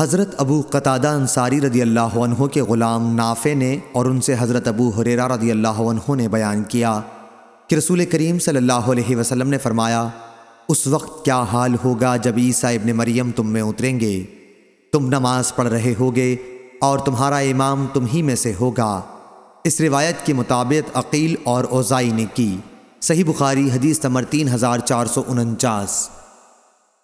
حضرت ابو قطادہ انصاری رضی اللہ عنہ کے غلام نافع نے اور ان سے حضرت ابو حریرہ رضی اللہ عنہ نے بیان کیا کہ رسول کریم صلی اللہ علیہ وسلم نے فرمایا، اس وقت کیا حال ہوگا جب عیسیٰ ابن مریم تم میں اتریں گے؟ تم نماز پڑھ رہے ہوگے اور تمہارا امام تم ہی میں سے ہوگا۔ اس روایت کے مطابق عقیل اور اوزائی نے کی۔ صحیح بخاری حدیث نمبر تین ہزار چار سو انچاس۔